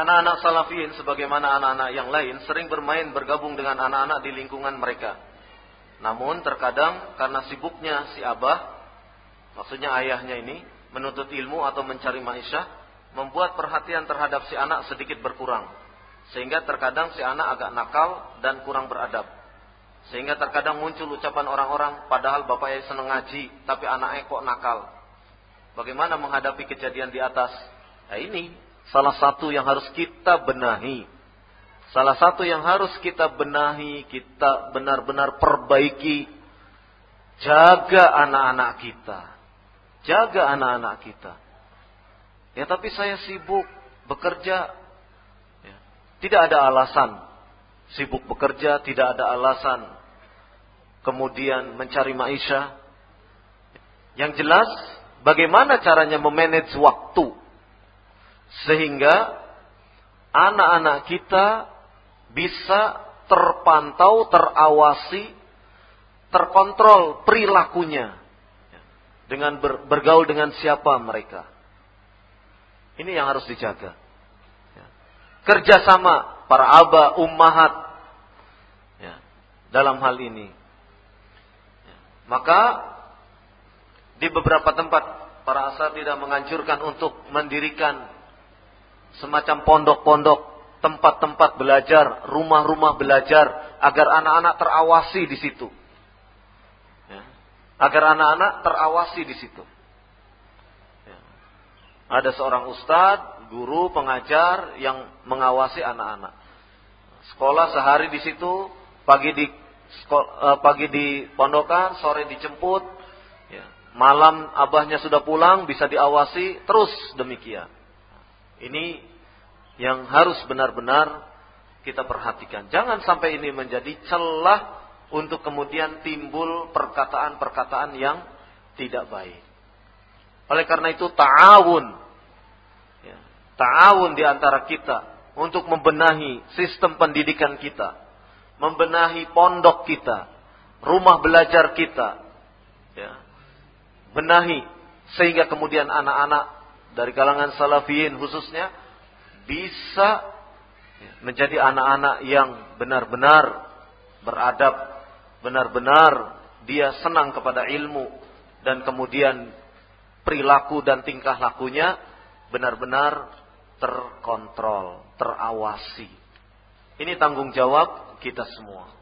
Anak-anak salafiyin sebagaimana anak-anak yang lain sering bermain bergabung dengan anak-anak di lingkungan mereka. Namun terkadang karena sibuknya si abah, maksudnya ayahnya ini, menuntut ilmu atau mencari maisha, membuat perhatian terhadap si anak sedikit berkurang. Sehingga terkadang si anak agak nakal dan kurang beradab. Sehingga terkadang muncul ucapan orang-orang, padahal bapaknya senang ngaji, tapi anaknya kok nakal. Bagaimana menghadapi kejadian di atas? Nah ini salah satu yang harus kita benahi. Salah satu yang harus kita benahi, kita benar-benar perbaiki. Jaga anak-anak kita. Jaga anak-anak kita. Ya tapi saya sibuk bekerja. Ya, tidak ada alasan. Sibuk bekerja tidak ada alasan. Kemudian mencari maisha. Yang jelas bagaimana caranya memanage waktu sehingga anak-anak kita bisa terpantau, terawasi, terkontrol perilakunya dengan ber, bergaul dengan siapa mereka. Ini yang harus dijaga. Ya. Kerjasama para aba, ummahat ya, dalam hal ini. Ya. Maka di beberapa tempat para asal tidak menganjurkan untuk mendirikan semacam pondok-pondok, tempat-tempat belajar, rumah-rumah belajar agar anak-anak terawasi di situ. Ya. Agar anak-anak terawasi di situ. Ya. Ada seorang ustadz, guru, pengajar yang mengawasi anak-anak. Sekolah sehari di situ, pagi di uh, pagi di pondokan, sore dijemput, ya. malam abahnya sudah pulang, bisa diawasi, terus demikian. Ini yang harus benar-benar kita perhatikan. Jangan sampai ini menjadi celah untuk kemudian timbul perkataan-perkataan yang tidak baik. Oleh karena itu ta'awun. Ya, ta'awun di antara kita untuk membenahi sistem pendidikan kita. Membenahi pondok kita. Rumah belajar kita. Ya, benahi sehingga kemudian anak-anak dari kalangan salafiyin khususnya bisa menjadi anak-anak yang benar-benar beradab, benar-benar dia senang kepada ilmu dan kemudian perilaku dan tingkah lakunya benar-benar terkontrol, terawasi. Ini tanggung jawab kita semua.